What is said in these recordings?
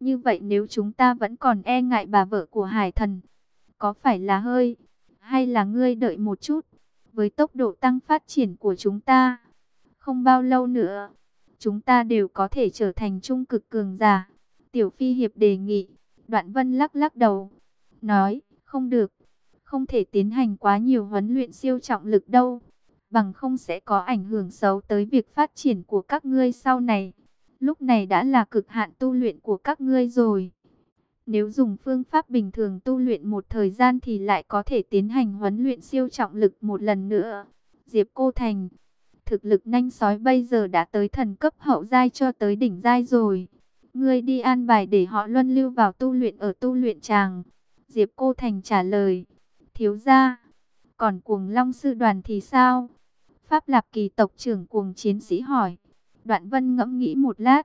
Như vậy nếu chúng ta vẫn còn e ngại bà vợ của hải thần, có phải là hơi, hay là ngươi đợi một chút, với tốc độ tăng phát triển của chúng ta, không bao lâu nữa, chúng ta đều có thể trở thành trung cực cường giả. Tiểu Phi Hiệp đề nghị, Đoạn Vân lắc lắc đầu, nói, không được, không thể tiến hành quá nhiều huấn luyện siêu trọng lực đâu, bằng không sẽ có ảnh hưởng xấu tới việc phát triển của các ngươi sau này. Lúc này đã là cực hạn tu luyện của các ngươi rồi. Nếu dùng phương pháp bình thường tu luyện một thời gian thì lại có thể tiến hành huấn luyện siêu trọng lực một lần nữa. Diệp Cô Thành, thực lực nhanh sói bây giờ đã tới thần cấp hậu giai cho tới đỉnh giai rồi. Ngươi đi an bài để họ luân lưu vào tu luyện ở tu luyện tràng. Diệp Cô Thành trả lời, thiếu gia, còn cuồng long sư đoàn thì sao? Pháp Lạp Kỳ tộc trưởng cuồng chiến sĩ hỏi. Đoạn Vân ngẫm nghĩ một lát,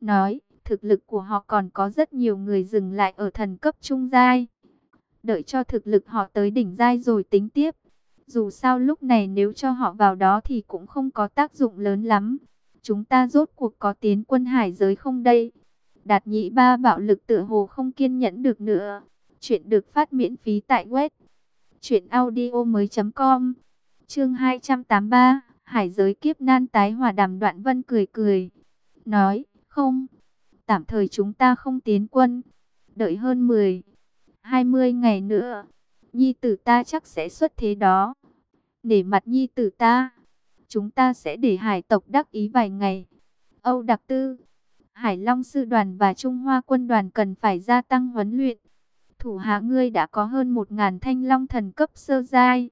nói, thực lực của họ còn có rất nhiều người dừng lại ở thần cấp trung giai. Đợi cho thực lực họ tới đỉnh giai rồi tính tiếp. Dù sao lúc này nếu cho họ vào đó thì cũng không có tác dụng lớn lắm. Chúng ta rốt cuộc có tiến quân hải giới không đây? Đạt nhị ba bạo lực tựa hồ không kiên nhẫn được nữa. Chuyện được phát miễn phí tại web. Chuyện audio mới.com Chương 283 Hải giới kiếp nan tái hòa đàm đoạn vân cười cười. Nói, không, tạm thời chúng ta không tiến quân. Đợi hơn 10, 20 ngày nữa, nhi tử ta chắc sẽ xuất thế đó. Để mặt nhi tử ta, chúng ta sẽ để hải tộc đắc ý vài ngày. Âu Đặc Tư, Hải Long Sư đoàn và Trung Hoa quân đoàn cần phải gia tăng huấn luyện. Thủ hạ ngươi đã có hơn 1.000 thanh long thần cấp sơ giai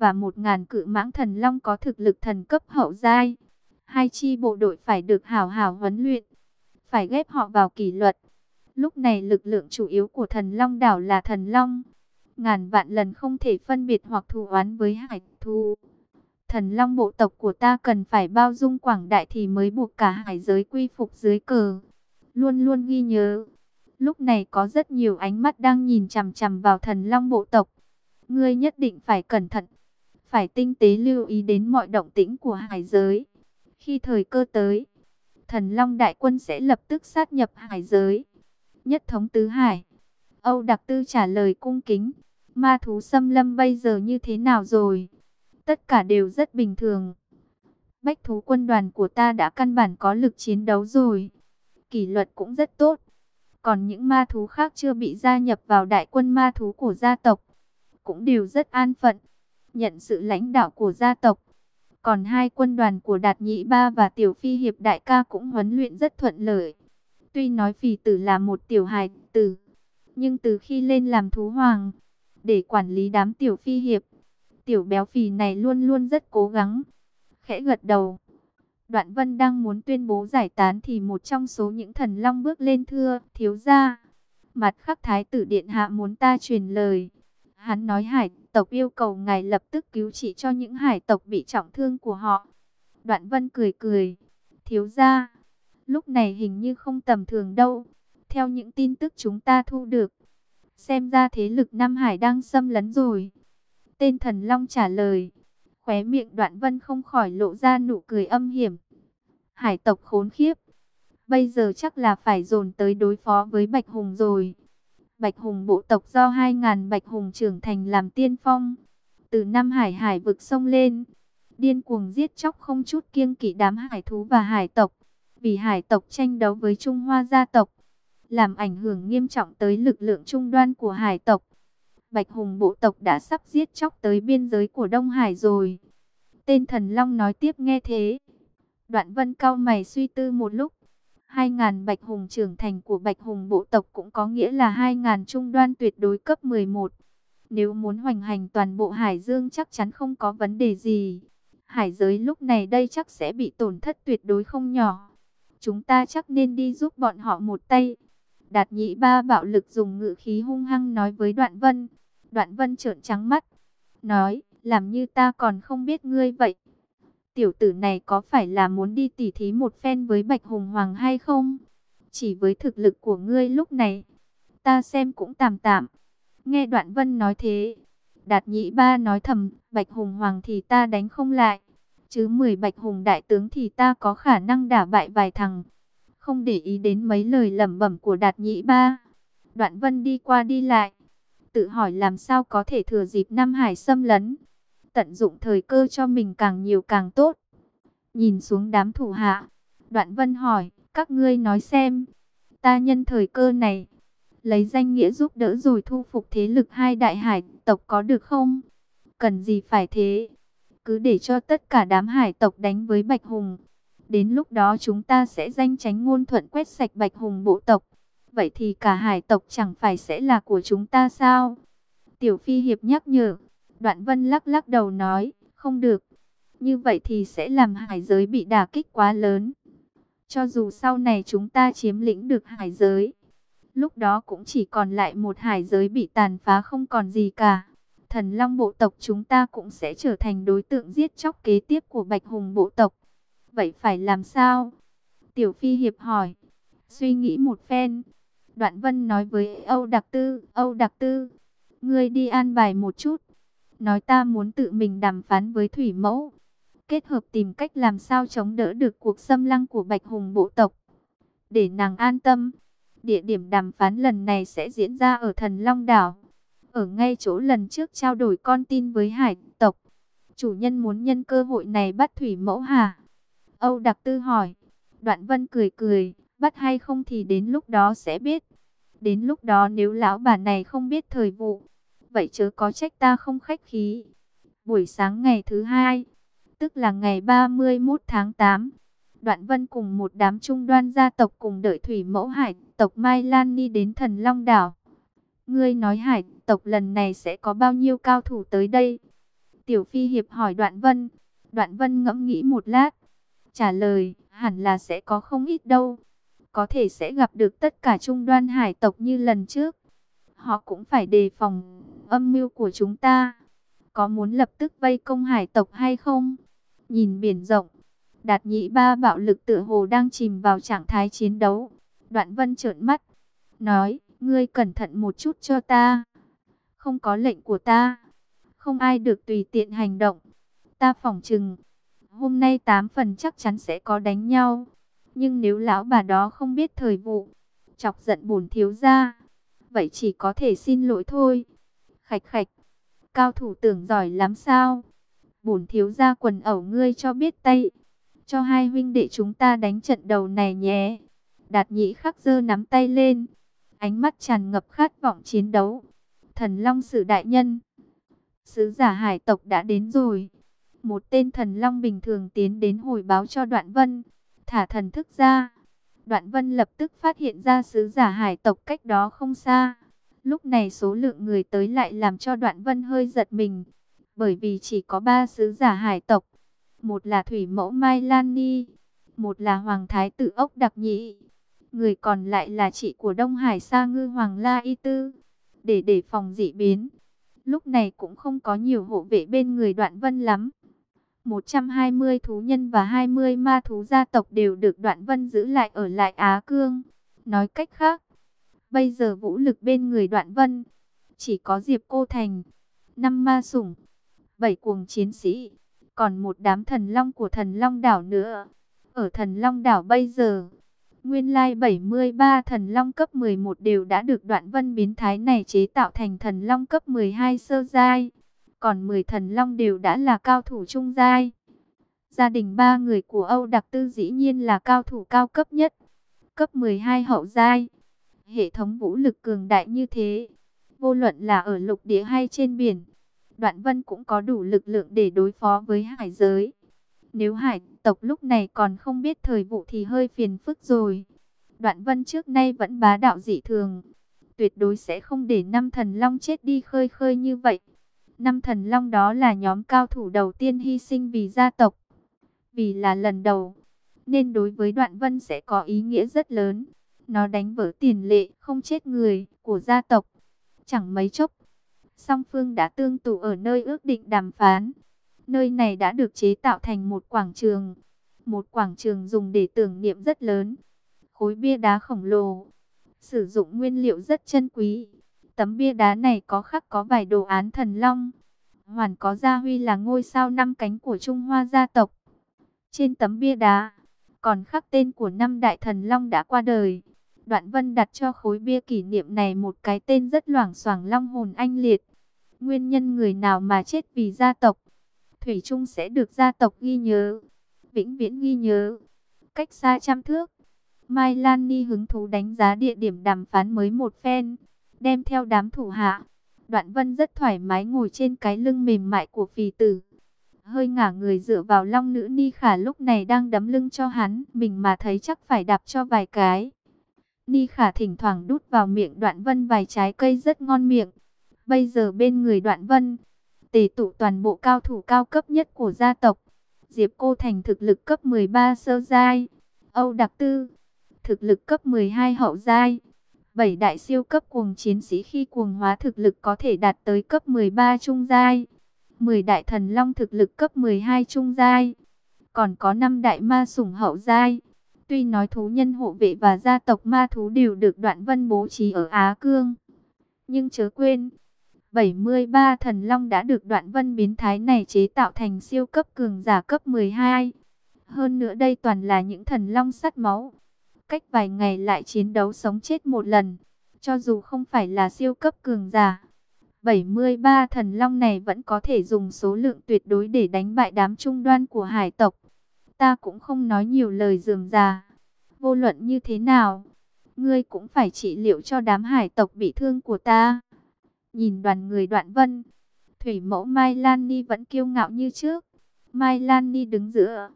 và 1.000 cự mãng thần long có thực lực thần cấp hậu giai. Hai chi bộ đội phải được hảo hảo huấn luyện, phải ghép họ vào kỷ luật. Lúc này lực lượng chủ yếu của thần long đảo là thần long. Ngàn vạn lần không thể phân biệt hoặc thù oán với hải thù. Thần long bộ tộc của ta cần phải bao dung quảng đại thì mới buộc cả hải giới quy phục dưới cờ. Luôn luôn ghi nhớ. Lúc này có rất nhiều ánh mắt đang nhìn chằm chằm vào thần long bộ tộc. Ngươi nhất định phải cẩn thận phải tinh tế lưu ý đến mọi động tĩnh của hải giới. Khi thời cơ tới, thần Long Đại Quân sẽ lập tức sát nhập hải giới. Nhất thống tứ hải. Âu Đặc Tư trả lời cung kính. Ma thú xâm lâm bây giờ như thế nào rồi? Tất cả đều rất bình thường. Bách thú quân đoàn của ta đã căn bản có lực chiến đấu rồi. Kỷ luật cũng rất tốt. Còn những ma thú khác chưa bị gia nhập vào đại quân ma thú của gia tộc. Cũng đều rất an phận nhận sự lãnh đạo của gia tộc. Còn hai quân đoàn của Đạt Nhị Ba và Tiểu Phi Hiệp Đại ca cũng huấn luyện rất thuận lợi. Tuy nói phì tử là một tiểu hài tử, nhưng từ khi lên làm thú hoàng, để quản lý đám tiểu phi hiệp, tiểu béo phì này luôn luôn rất cố gắng. Khẽ gật đầu. Đoạn Vân đang muốn tuyên bố giải tán thì một trong số những thần long bước lên thưa, thiếu gia. Mặt khắc thái tử điện hạ muốn ta truyền lời. Hắn nói hải tộc yêu cầu ngài lập tức cứu trị cho những hải tộc bị trọng thương của họ. Đoạn vân cười cười. Thiếu ra, lúc này hình như không tầm thường đâu. Theo những tin tức chúng ta thu được, xem ra thế lực Nam Hải đang xâm lấn rồi. Tên thần Long trả lời. Khóe miệng đoạn vân không khỏi lộ ra nụ cười âm hiểm. Hải tộc khốn khiếp. Bây giờ chắc là phải dồn tới đối phó với Bạch Hùng rồi. Bạch Hùng bộ tộc do 2.000 Bạch Hùng trưởng thành làm tiên phong. Từ năm hải hải vực sông lên, điên cuồng giết chóc không chút kiêng kỵ đám hải thú và hải tộc. Vì hải tộc tranh đấu với Trung Hoa gia tộc, làm ảnh hưởng nghiêm trọng tới lực lượng trung đoan của hải tộc. Bạch Hùng bộ tộc đã sắp giết chóc tới biên giới của Đông Hải rồi. Tên thần Long nói tiếp nghe thế. Đoạn vân cao mày suy tư một lúc. 2.000 bạch hùng trưởng thành của bạch hùng bộ tộc cũng có nghĩa là 2.000 trung đoan tuyệt đối cấp 11. Nếu muốn hoành hành toàn bộ Hải Dương chắc chắn không có vấn đề gì. Hải giới lúc này đây chắc sẽ bị tổn thất tuyệt đối không nhỏ. Chúng ta chắc nên đi giúp bọn họ một tay. Đạt nhị ba bạo lực dùng ngự khí hung hăng nói với Đoạn Vân. Đoạn Vân trợn trắng mắt. Nói, làm như ta còn không biết ngươi vậy. Tiểu tử này có phải là muốn đi tỉ thí một phen với Bạch Hùng Hoàng hay không? Chỉ với thực lực của ngươi lúc này, ta xem cũng tạm tạm. Nghe Đoạn Vân nói thế, Đạt Nhị Ba nói thầm, Bạch Hùng Hoàng thì ta đánh không lại. Chứ 10 Bạch Hùng Đại Tướng thì ta có khả năng đả bại vài thằng. không để ý đến mấy lời lẩm bẩm của Đạt Nhĩ Ba. Đoạn Vân đi qua đi lại, tự hỏi làm sao có thể thừa dịp Nam Hải xâm lấn, tận dụng thời cơ cho mình càng nhiều càng tốt. Nhìn xuống đám thủ hạ, Đoạn Vân hỏi, các ngươi nói xem, ta nhân thời cơ này, lấy danh nghĩa giúp đỡ rồi thu phục thế lực hai đại hải tộc có được không? Cần gì phải thế? Cứ để cho tất cả đám hải tộc đánh với Bạch Hùng. Đến lúc đó chúng ta sẽ danh tránh ngôn thuận quét sạch Bạch Hùng bộ tộc. Vậy thì cả hải tộc chẳng phải sẽ là của chúng ta sao? Tiểu Phi Hiệp nhắc nhở. Đoạn Vân lắc lắc đầu nói, không được. Như vậy thì sẽ làm hải giới bị đả kích quá lớn. Cho dù sau này chúng ta chiếm lĩnh được hải giới, lúc đó cũng chỉ còn lại một hải giới bị tàn phá không còn gì cả. Thần Long bộ tộc chúng ta cũng sẽ trở thành đối tượng giết chóc kế tiếp của Bạch Hùng bộ tộc. Vậy phải làm sao? Tiểu Phi Hiệp hỏi. Suy nghĩ một phen. Đoạn Vân nói với Âu Đặc Tư. Âu Đặc Tư, ngươi đi an bài một chút. Nói ta muốn tự mình đàm phán với Thủy Mẫu. Kết hợp tìm cách làm sao chống đỡ được cuộc xâm lăng của Bạch Hùng bộ tộc. Để nàng an tâm. Địa điểm đàm phán lần này sẽ diễn ra ở Thần Long Đảo. Ở ngay chỗ lần trước trao đổi con tin với hải tộc. Chủ nhân muốn nhân cơ hội này bắt Thủy Mẫu hả? Âu Đặc Tư hỏi. Đoạn Vân cười cười, bắt hay không thì đến lúc đó sẽ biết. Đến lúc đó nếu lão bà này không biết thời vụ, vậy chớ có trách ta không khách khí. Buổi sáng ngày thứ hai, tức là ngày 31 tháng 8, Đoạn Vân cùng một đám trung đoan gia tộc cùng đợi thủy mẫu hải tộc Mai Lan đi đến thần Long Đảo. Ngươi nói hải tộc lần này sẽ có bao nhiêu cao thủ tới đây? Tiểu Phi Hiệp hỏi Đoạn Vân. Đoạn Vân ngẫm nghĩ một lát. Trả lời, hẳn là sẽ có không ít đâu. Có thể sẽ gặp được tất cả trung đoan hải tộc như lần trước. Họ cũng phải đề phòng âm mưu của chúng ta. Có muốn lập tức vây công hải tộc hay không? Nhìn biển rộng, đạt nhị ba bạo lực tự hồ đang chìm vào trạng thái chiến đấu. Đoạn vân trợn mắt, nói, ngươi cẩn thận một chút cho ta. Không có lệnh của ta, không ai được tùy tiện hành động. Ta phỏng chừng, hôm nay tám phần chắc chắn sẽ có đánh nhau. Nhưng nếu lão bà đó không biết thời vụ, chọc giận bổn thiếu gia, vậy chỉ có thể xin lỗi thôi. Khạch khạch, cao thủ tưởng giỏi lắm sao? Bổn thiếu gia quần ẩu ngươi cho biết tay, cho hai huynh đệ chúng ta đánh trận đầu này nhé. Đạt nhĩ khắc dơ nắm tay lên, ánh mắt tràn ngập khát vọng chiến đấu. Thần Long Sử Đại Nhân, sứ giả hải tộc đã đến rồi. Một tên thần Long bình thường tiến đến hồi báo cho Đoạn Vân, thả thần thức ra. Đoạn Vân lập tức phát hiện ra sứ giả hải tộc cách đó không xa. Lúc này số lượng người tới lại làm cho Đoạn Vân hơi giật mình. Bởi vì chỉ có ba sứ giả hải tộc. Một là Thủy Mẫu Mai Lan Ni. Một là Hoàng Thái tử Ốc Đặc Nhị. Người còn lại là chị của Đông Hải Sa Ngư Hoàng La Y Tư. Để đề phòng dị biến. Lúc này cũng không có nhiều hộ vệ bên người Đoạn Vân lắm. 120 thú nhân và 20 ma thú gia tộc đều được Đoạn Vân giữ lại ở lại Á Cương. Nói cách khác, bây giờ vũ lực bên người Đoạn Vân chỉ có Diệp Cô Thành, năm ma sủng, bảy cuồng chiến sĩ, còn một đám thần long của thần long đảo nữa. Ở thần long đảo bây giờ, nguyên lai 73 thần long cấp 11 đều đã được Đoạn Vân biến thái này chế tạo thành thần long cấp 12 sơ giai còn 10 thần long đều đã là cao thủ trung giai. Gia đình ba người của Âu Đặc Tư dĩ nhiên là cao thủ cao cấp nhất, cấp 12 hậu giai. Hệ thống vũ lực cường đại như thế, vô luận là ở lục địa hay trên biển, Đoạn Vân cũng có đủ lực lượng để đối phó với hải giới. Nếu hải tộc lúc này còn không biết thời vụ thì hơi phiền phức rồi. Đoạn Vân trước nay vẫn bá đạo dị thường, tuyệt đối sẽ không để năm thần long chết đi khơi khơi như vậy. Năm thần long đó là nhóm cao thủ đầu tiên hy sinh vì gia tộc. Vì là lần đầu, nên đối với đoạn vân sẽ có ý nghĩa rất lớn. Nó đánh vỡ tiền lệ không chết người của gia tộc. Chẳng mấy chốc, song phương đã tương tụ ở nơi ước định đàm phán. Nơi này đã được chế tạo thành một quảng trường. Một quảng trường dùng để tưởng niệm rất lớn. Khối bia đá khổng lồ. Sử dụng nguyên liệu rất chân quý Tấm bia đá này có khắc có vài đồ án thần long. Hoàn có gia huy là ngôi sao năm cánh của Trung Hoa gia tộc. Trên tấm bia đá, còn khắc tên của năm đại thần long đã qua đời. Đoạn Vân đặt cho khối bia kỷ niệm này một cái tên rất loảng xoảng long hồn anh liệt. Nguyên nhân người nào mà chết vì gia tộc, Thủy Trung sẽ được gia tộc ghi nhớ, vĩnh viễn ghi nhớ. Cách xa trăm thước, Mai Lan Ni hứng thú đánh giá địa điểm đàm phán mới một phen, đem theo đám thủ hạ. Đoạn Vân rất thoải mái ngồi trên cái lưng mềm mại của phì tử. Hơi ngả người dựa vào long nữ Ni Khả lúc này đang đấm lưng cho hắn, mình mà thấy chắc phải đạp cho vài cái. Ni Khả thỉnh thoảng đút vào miệng Đoạn Vân vài trái cây rất ngon miệng. Bây giờ bên người Đoạn Vân, tề tụ toàn bộ cao thủ cao cấp nhất của gia tộc. Diệp Cô Thành thực lực cấp 13 sơ giai, Âu Đặc Tư, thực lực cấp 12 hậu giai. Bảy đại siêu cấp cuồng chiến sĩ khi cuồng hóa thực lực có thể đạt tới cấp 13 trung giai. 10 đại thần long thực lực cấp 12 trung giai. Còn có 5 đại ma sủng hậu giai. Tuy nói thú nhân hộ vệ và gia tộc ma thú đều được đoạn vân bố trí ở Á Cương. Nhưng chớ quên, 73 thần long đã được đoạn vân biến thái này chế tạo thành siêu cấp cường giả cấp 12. Hơn nữa đây toàn là những thần long sắt máu. Cách vài ngày lại chiến đấu sống chết một lần. Cho dù không phải là siêu cấp cường giả. 73 thần long này vẫn có thể dùng số lượng tuyệt đối để đánh bại đám trung đoan của hải tộc. Ta cũng không nói nhiều lời dườm già. Vô luận như thế nào, ngươi cũng phải trị liệu cho đám hải tộc bị thương của ta. Nhìn đoàn người đoạn vân, thủy mẫu Mai Lan Ni vẫn kiêu ngạo như trước. Mai Lan Ni đứng giữa,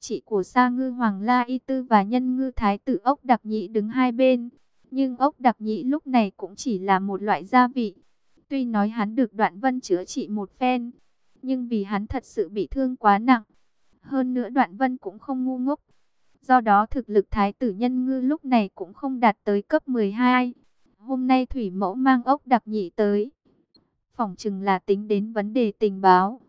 chị của Sa Ngư Hoàng La Y Tư và nhân ngư thái tử ốc đặc nhị đứng hai bên. Nhưng ốc đặc nhị lúc này cũng chỉ là một loại gia vị. Tuy nói hắn được đoạn vân chữa trị một phen, nhưng vì hắn thật sự bị thương quá nặng. Hơn nữa đoạn vân cũng không ngu ngốc. Do đó thực lực thái tử nhân ngư lúc này cũng không đạt tới cấp 12. Hôm nay thủy mẫu mang ốc đặc nhị tới. Phỏng chừng là tính đến vấn đề tình báo.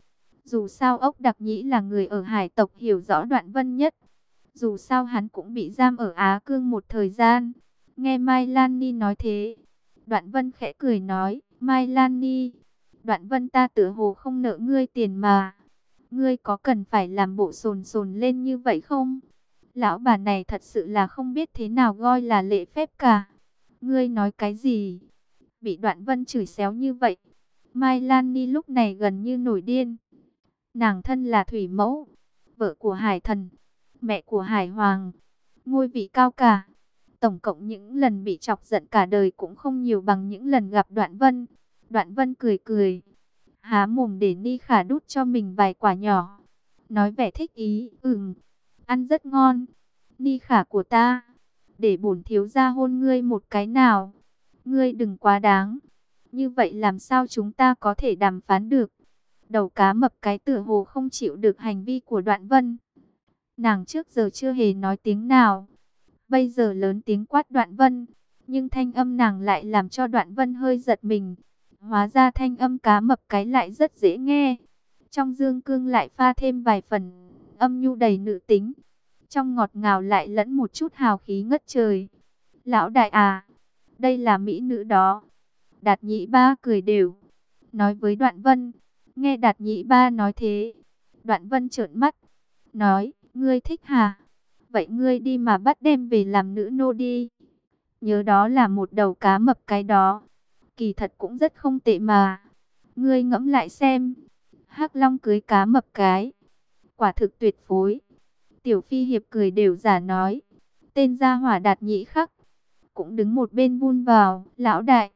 Dù sao ốc đặc nhĩ là người ở hải tộc hiểu rõ đoạn vân nhất. Dù sao hắn cũng bị giam ở Á Cương một thời gian. Nghe Mai Lan Ni nói thế. Đoạn vân khẽ cười nói. Mai Lan Ni. Đoạn vân ta tử hồ không nợ ngươi tiền mà. Ngươi có cần phải làm bộ sồn sồn lên như vậy không? Lão bà này thật sự là không biết thế nào gọi là lễ phép cả. Ngươi nói cái gì? Bị đoạn vân chửi xéo như vậy. Mai Lan Ni lúc này gần như nổi điên. Nàng thân là thủy mẫu, vợ của hải thần, mẹ của hải hoàng, ngôi vị cao cả. Tổng cộng những lần bị chọc giận cả đời cũng không nhiều bằng những lần gặp đoạn vân. Đoạn vân cười cười, há mồm để Ni Khả đút cho mình vài quả nhỏ. Nói vẻ thích ý, ừm, ăn rất ngon. Ni Khả của ta, để bổn thiếu gia hôn ngươi một cái nào. Ngươi đừng quá đáng. Như vậy làm sao chúng ta có thể đàm phán được? Đầu cá mập cái tựa hồ không chịu được hành vi của đoạn vân. Nàng trước giờ chưa hề nói tiếng nào. Bây giờ lớn tiếng quát đoạn vân. Nhưng thanh âm nàng lại làm cho đoạn vân hơi giật mình. Hóa ra thanh âm cá mập cái lại rất dễ nghe. Trong dương cương lại pha thêm vài phần âm nhu đầy nữ tính. Trong ngọt ngào lại lẫn một chút hào khí ngất trời. Lão đại à, đây là mỹ nữ đó. Đạt nhị ba cười đều. Nói với đoạn vân, nghe đạt nhị ba nói thế. Đoạn vân trợn mắt, nói, ngươi thích hả? Vậy ngươi đi mà bắt đem về làm nữ nô đi. Nhớ đó là một đầu cá mập cái đó kỳ thật cũng rất không tệ mà. Ngươi ngẫm lại xem, hắc long cưới cá mập cái, quả thực tuyệt phối. Tiểu phi hiệp cười đều giả nói, tên gia hỏa đạt nhĩ khắc, cũng đứng một bên vun vào, lão đại,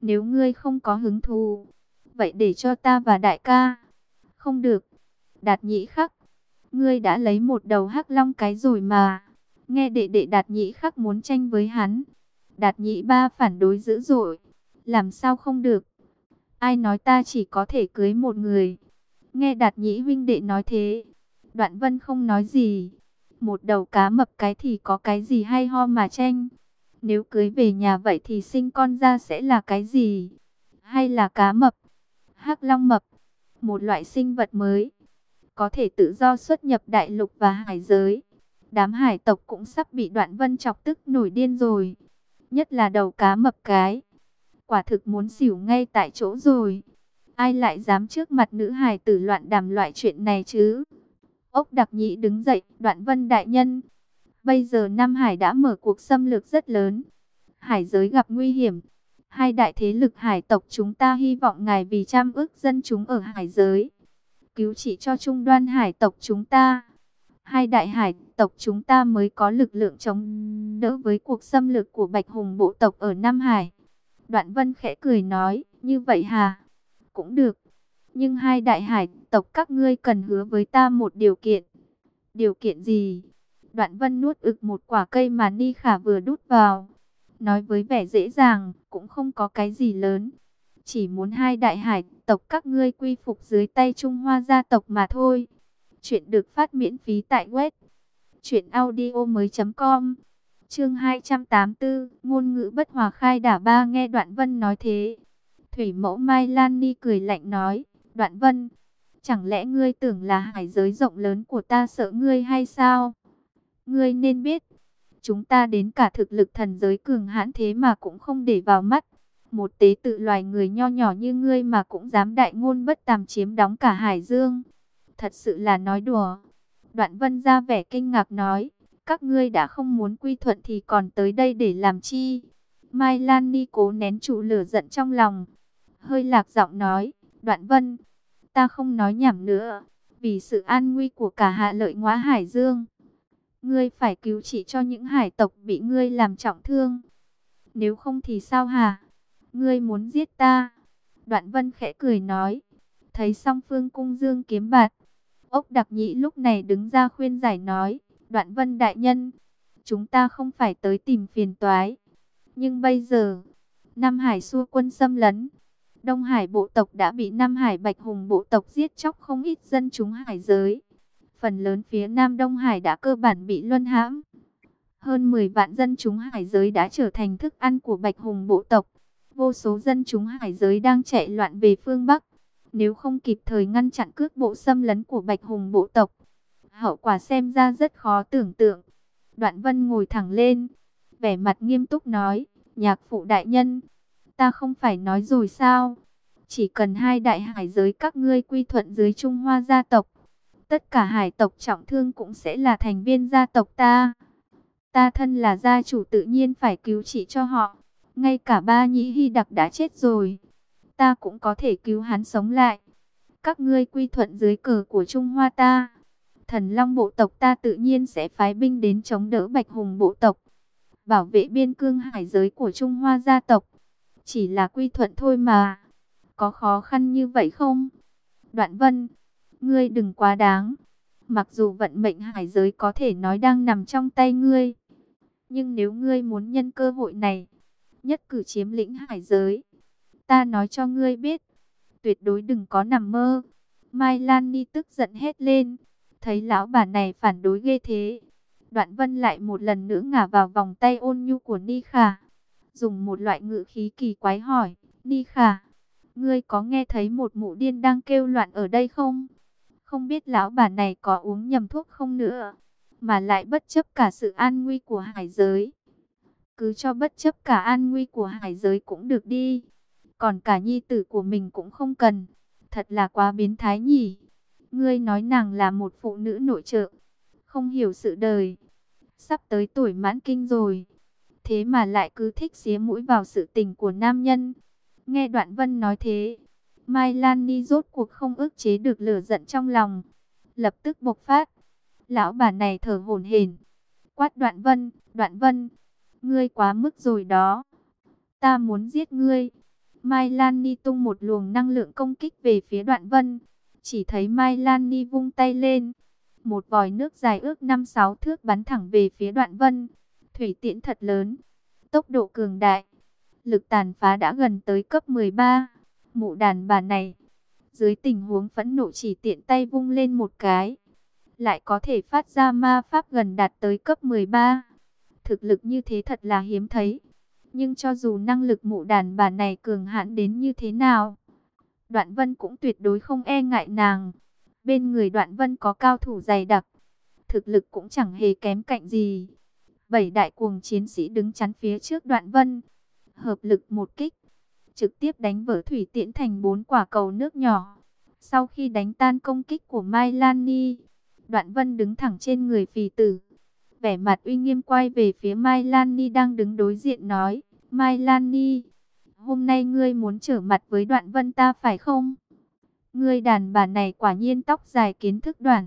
nếu ngươi không có hứng thù. vậy để cho ta và đại ca. Không được, đạt nhĩ khắc, ngươi đã lấy một đầu hắc long cái rồi mà. Nghe đệ đệ đạt nhĩ khắc muốn tranh với hắn, đạt nhĩ ba phản đối dữ dội làm sao không được? Ai nói ta chỉ có thể cưới một người? Nghe đạt nhĩ huynh đệ nói thế. Đoạn vân không nói gì. Một đầu cá mập cái thì có cái gì hay ho mà tranh? Nếu cưới về nhà vậy thì sinh con ra sẽ là cái gì? Hay là cá mập? hắc long mập? Một loại sinh vật mới. Có thể tự do xuất nhập đại lục và hải giới. Đám hải tộc cũng sắp bị đoạn vân chọc tức nổi điên rồi. Nhất là đầu cá mập cái quả thực muốn xỉu ngay tại chỗ rồi. Ai lại dám trước mặt nữ hài tử loạn đàm loại chuyện này chứ? Ốc đặc nhĩ đứng dậy, đoạn vân đại nhân. Bây giờ Nam Hải đã mở cuộc xâm lược rất lớn. Hải giới gặp nguy hiểm. Hai đại thế lực hải tộc chúng ta hy vọng ngài vì trăm ước dân chúng ở hải giới. Cứu trị cho trung đoan hải tộc chúng ta. Hai đại hải tộc chúng ta mới có lực lượng chống đỡ với cuộc xâm lược của Bạch Hùng bộ tộc ở Nam Hải. Đoạn Vân khẽ cười nói, như vậy hà? Cũng được. Nhưng hai đại hải tộc các ngươi cần hứa với ta một điều kiện. Điều kiện gì? Đoạn Vân nuốt ực một quả cây mà Ni Khả vừa đút vào. Nói với vẻ dễ dàng, cũng không có cái gì lớn. Chỉ muốn hai đại hải tộc các ngươi quy phục dưới tay Trung Hoa gia tộc mà thôi. Chuyện được phát miễn phí tại web truyệnaudiomoi.com. Chương 284, ngôn ngữ bất hòa khai đả ba nghe Đoạn Vân nói thế. Thủy Mẫu Mai Lan Ni cười lạnh nói, "Đoạn Vân, chẳng lẽ ngươi tưởng là hải giới rộng lớn của ta sợ ngươi hay sao? Ngươi nên biết, chúng ta đến cả thực lực thần giới cường hãn thế mà cũng không để vào mắt." Một tế tự loài người nho nhỏ như ngươi mà cũng dám đại ngôn bất tàm chiếm đóng cả hải dương thật sự là nói đùa. Đoạn vân ra vẻ kinh ngạc nói, các ngươi đã không muốn quy thuận thì còn tới đây để làm chi? Mai Lan Ni cố nén trụ lửa giận trong lòng, hơi lạc giọng nói, đoạn vân, ta không nói nhảm nữa, vì sự an nguy của cả hạ lợi ngõa hải dương. Ngươi phải cứu trị cho những hải tộc bị ngươi làm trọng thương. Nếu không thì sao hả? Ngươi muốn giết ta? Đoạn vân khẽ cười nói, thấy song phương cung dương kiếm bạt, Ốc đặc nhĩ lúc này đứng ra khuyên giải nói, đoạn vân đại nhân, chúng ta không phải tới tìm phiền toái. Nhưng bây giờ, Nam Hải xua quân xâm lấn, Đông Hải bộ tộc đã bị Nam Hải Bạch Hùng bộ tộc giết chóc không ít dân chúng hải giới. Phần lớn phía Nam Đông Hải đã cơ bản bị luân hãm. Hơn 10 vạn dân chúng hải giới đã trở thành thức ăn của Bạch Hùng bộ tộc. Vô số dân chúng hải giới đang chạy loạn về phương Bắc. Nếu không kịp thời ngăn chặn cước bộ xâm lấn của Bạch Hùng bộ tộc, hậu quả xem ra rất khó tưởng tượng. Đoạn Vân ngồi thẳng lên, vẻ mặt nghiêm túc nói, nhạc phụ đại nhân, ta không phải nói rồi sao? Chỉ cần hai đại hải giới các ngươi quy thuận dưới Trung Hoa gia tộc, tất cả hải tộc trọng thương cũng sẽ là thành viên gia tộc ta. Ta thân là gia chủ tự nhiên phải cứu trị cho họ. Ngay cả ba nhĩ hy đặc đã chết rồi ta cũng có thể cứu hắn sống lại. Các ngươi quy thuận dưới cờ của Trung Hoa ta. Thần Long bộ tộc ta tự nhiên sẽ phái binh đến chống đỡ Bạch Hùng bộ tộc. Bảo vệ biên cương hải giới của Trung Hoa gia tộc. Chỉ là quy thuận thôi mà. Có khó khăn như vậy không? Đoạn vân, ngươi đừng quá đáng. Mặc dù vận mệnh hải giới có thể nói đang nằm trong tay ngươi. Nhưng nếu ngươi muốn nhân cơ hội này, nhất cử chiếm lĩnh hải giới, Ta nói cho ngươi biết, tuyệt đối đừng có nằm mơ. Mai Lan Ni tức giận hét lên, thấy lão bà này phản đối ghê thế. Đoạn vân lại một lần nữa ngả vào vòng tay ôn nhu của Ni Khả. Dùng một loại ngữ khí kỳ quái hỏi, Ni Khả, ngươi có nghe thấy một mụ điên đang kêu loạn ở đây không? Không biết lão bà này có uống nhầm thuốc không nữa, mà lại bất chấp cả sự an nguy của hải giới. Cứ cho bất chấp cả an nguy của hải giới cũng được đi còn cả nhi tử của mình cũng không cần. Thật là quá biến thái nhỉ. Ngươi nói nàng là một phụ nữ nội trợ, không hiểu sự đời. Sắp tới tuổi mãn kinh rồi, thế mà lại cứ thích xía mũi vào sự tình của nam nhân. Nghe Đoạn Vân nói thế, Mai Lan Ni rốt cuộc không ức chế được lửa giận trong lòng, lập tức bộc phát. Lão bà này thở hổn hển, quát Đoạn Vân, Đoạn Vân, ngươi quá mức rồi đó. Ta muốn giết ngươi. Mai Lan Ni tung một luồng năng lượng công kích về phía đoạn vân. Chỉ thấy Mai Lan Ni vung tay lên. Một vòi nước dài ước 5-6 thước bắn thẳng về phía đoạn vân. Thủy tiễn thật lớn. Tốc độ cường đại. Lực tàn phá đã gần tới cấp 13. Mụ đàn bà này. Dưới tình huống phẫn nộ chỉ tiện tay vung lên một cái. Lại có thể phát ra ma pháp gần đạt tới cấp 13. Thực lực như thế thật là hiếm thấy. Nhưng cho dù năng lực mụ đàn bà này cường hãn đến như thế nào, Đoạn Vân cũng tuyệt đối không e ngại nàng. Bên người Đoạn Vân có cao thủ dày đặc, thực lực cũng chẳng hề kém cạnh gì. Bảy đại cuồng chiến sĩ đứng chắn phía trước Đoạn Vân, hợp lực một kích, trực tiếp đánh vỡ thủy tiễn thành bốn quả cầu nước nhỏ. Sau khi đánh tan công kích của Mai Lan Ni, Đoạn Vân đứng thẳng trên người phì tử, vẻ mặt uy nghiêm quay về phía Mai Lan Ni đang đứng đối diện nói, Mai Lan Ni, hôm nay ngươi muốn trở mặt với đoạn vân ta phải không? Ngươi đàn bà này quả nhiên tóc dài kiến thức đoàn,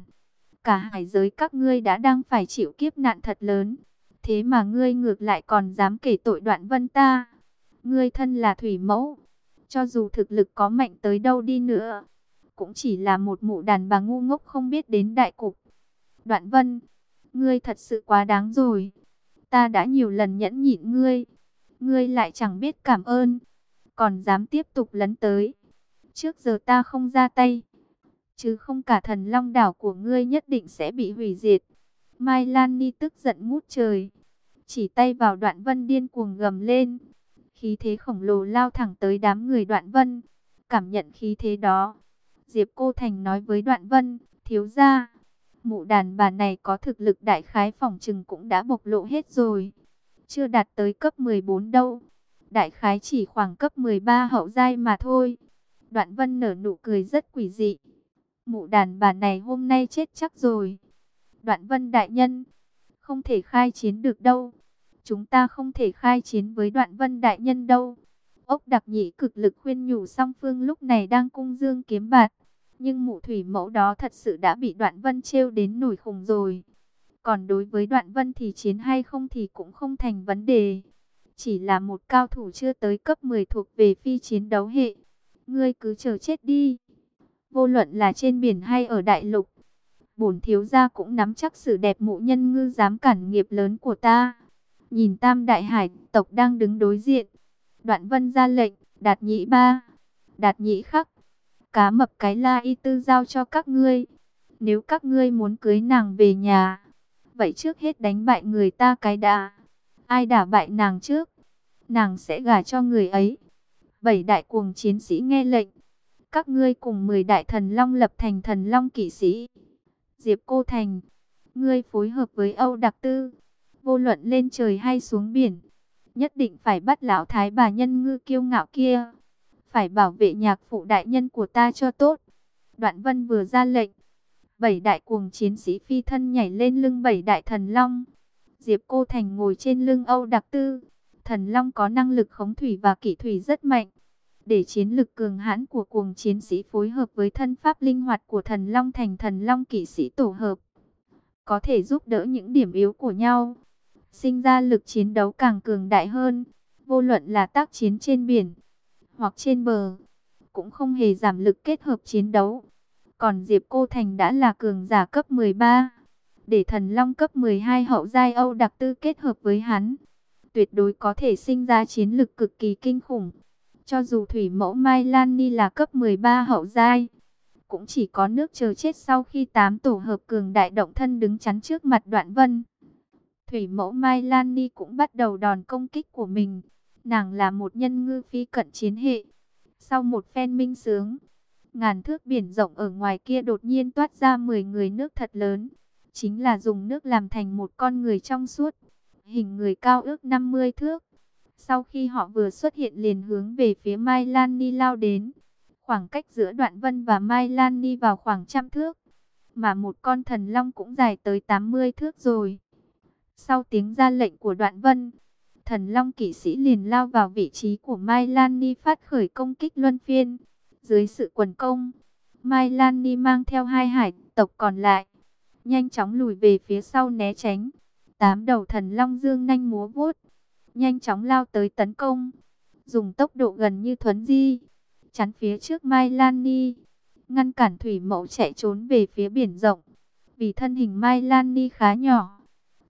Cả hải giới các ngươi đã đang phải chịu kiếp nạn thật lớn. Thế mà ngươi ngược lại còn dám kể tội đoạn vân ta. Ngươi thân là thủy mẫu. Cho dù thực lực có mạnh tới đâu đi nữa. Cũng chỉ là một mụ đàn bà ngu ngốc không biết đến đại cục. Đoạn vân. Ngươi thật sự quá đáng rồi. Ta đã nhiều lần nhẫn nhịn ngươi. Ngươi lại chẳng biết cảm ơn. Còn dám tiếp tục lấn tới. Trước giờ ta không ra tay. Chứ không cả thần long đảo của ngươi nhất định sẽ bị hủy diệt. Mai Lan Ni tức giận ngút trời. Chỉ tay vào đoạn vân điên cuồng gầm lên. Khí thế khổng lồ lao thẳng tới đám người đoạn vân. Cảm nhận khí thế đó. Diệp Cô Thành nói với đoạn vân, thiếu ra. Mụ đàn bà này có thực lực đại khái phòng trừng cũng đã bộc lộ hết rồi. Chưa đạt tới cấp 14 đâu. Đại khái chỉ khoảng cấp 13 hậu giai mà thôi. Đoạn vân nở nụ cười rất quỷ dị. Mụ đàn bà này hôm nay chết chắc rồi. Đoạn vân đại nhân. Không thể khai chiến được đâu. Chúng ta không thể khai chiến với đoạn vân đại nhân đâu. Ốc đặc nhị cực lực khuyên nhủ song phương lúc này đang cung dương kiếm bạt. Nhưng mụ thủy mẫu đó thật sự đã bị đoạn vân trêu đến nổi khùng rồi. Còn đối với đoạn vân thì chiến hay không thì cũng không thành vấn đề. Chỉ là một cao thủ chưa tới cấp 10 thuộc về phi chiến đấu hệ. Ngươi cứ chờ chết đi. Vô luận là trên biển hay ở đại lục. Bổn thiếu gia cũng nắm chắc sự đẹp mụ nhân ngư dám cản nghiệp lớn của ta. Nhìn tam đại hải tộc đang đứng đối diện. Đoạn vân ra lệnh, đạt nhị ba, đạt nhị khắc. Cá mập cái la y tư giao cho các ngươi. Nếu các ngươi muốn cưới nàng về nhà. Vậy trước hết đánh bại người ta cái đã. Ai đả bại nàng trước. Nàng sẽ gả cho người ấy. Bảy đại cuồng chiến sĩ nghe lệnh. Các ngươi cùng 10 đại thần long lập thành thần long kỵ sĩ. Diệp Cô Thành. Ngươi phối hợp với Âu Đặc Tư. Vô luận lên trời hay xuống biển. Nhất định phải bắt lão thái bà nhân ngư kiêu ngạo kia. Phải bảo vệ nhạc phụ đại nhân của ta cho tốt. Đoạn vân vừa ra lệnh. Bảy đại cuồng chiến sĩ phi thân nhảy lên lưng bảy đại thần long. Diệp Cô Thành ngồi trên lưng Âu Đặc Tư. Thần long có năng lực khống thủy và kỷ thủy rất mạnh để chiến lực cường hãn của cuồng chiến sĩ phối hợp với thân pháp linh hoạt của thần long thành thần long kỵ sĩ tổ hợp, có thể giúp đỡ những điểm yếu của nhau, sinh ra lực chiến đấu càng cường đại hơn, vô luận là tác chiến trên biển hoặc trên bờ, cũng không hề giảm lực kết hợp chiến đấu. Còn Diệp Cô Thành đã là cường giả cấp 13, để thần long cấp 12 hậu giai Âu đặc tư kết hợp với hắn, tuyệt đối có thể sinh ra chiến lực cực kỳ kinh khủng. Cho dù thủy mẫu Mai Lan Ni là cấp 13 hậu giai, cũng chỉ có nước chờ chết sau khi tám tổ hợp cường đại động thân đứng chắn trước mặt đoạn vân. Thủy mẫu Mai Lan Ni cũng bắt đầu đòn công kích của mình. Nàng là một nhân ngư phi cận chiến hệ. Sau một phen minh sướng, ngàn thước biển rộng ở ngoài kia đột nhiên toát ra 10 người nước thật lớn. Chính là dùng nước làm thành một con người trong suốt. Hình người cao ước 50 thước. Sau khi họ vừa xuất hiện liền hướng về phía Mai Lan Ni lao đến. Khoảng cách giữa Đoạn Vân và Mai Lan Ni vào khoảng trăm thước. Mà một con thần long cũng dài tới 80 thước rồi. Sau tiếng ra lệnh của Đoạn Vân, thần long kỵ sĩ liền lao vào vị trí của Mai Lan Ni phát khởi công kích luân phiên. Dưới sự quần công, Mai Lan Ni mang theo hai hải tộc còn lại. Nhanh chóng lùi về phía sau né tránh. Tám đầu thần long dương nhanh múa vuốt nhanh chóng lao tới tấn công, dùng tốc độ gần như thuấn di, chắn phía trước Mai Lan Ni, ngăn cản thủy mẫu chạy trốn về phía biển rộng. Vì thân hình Mai Lan Ni khá nhỏ,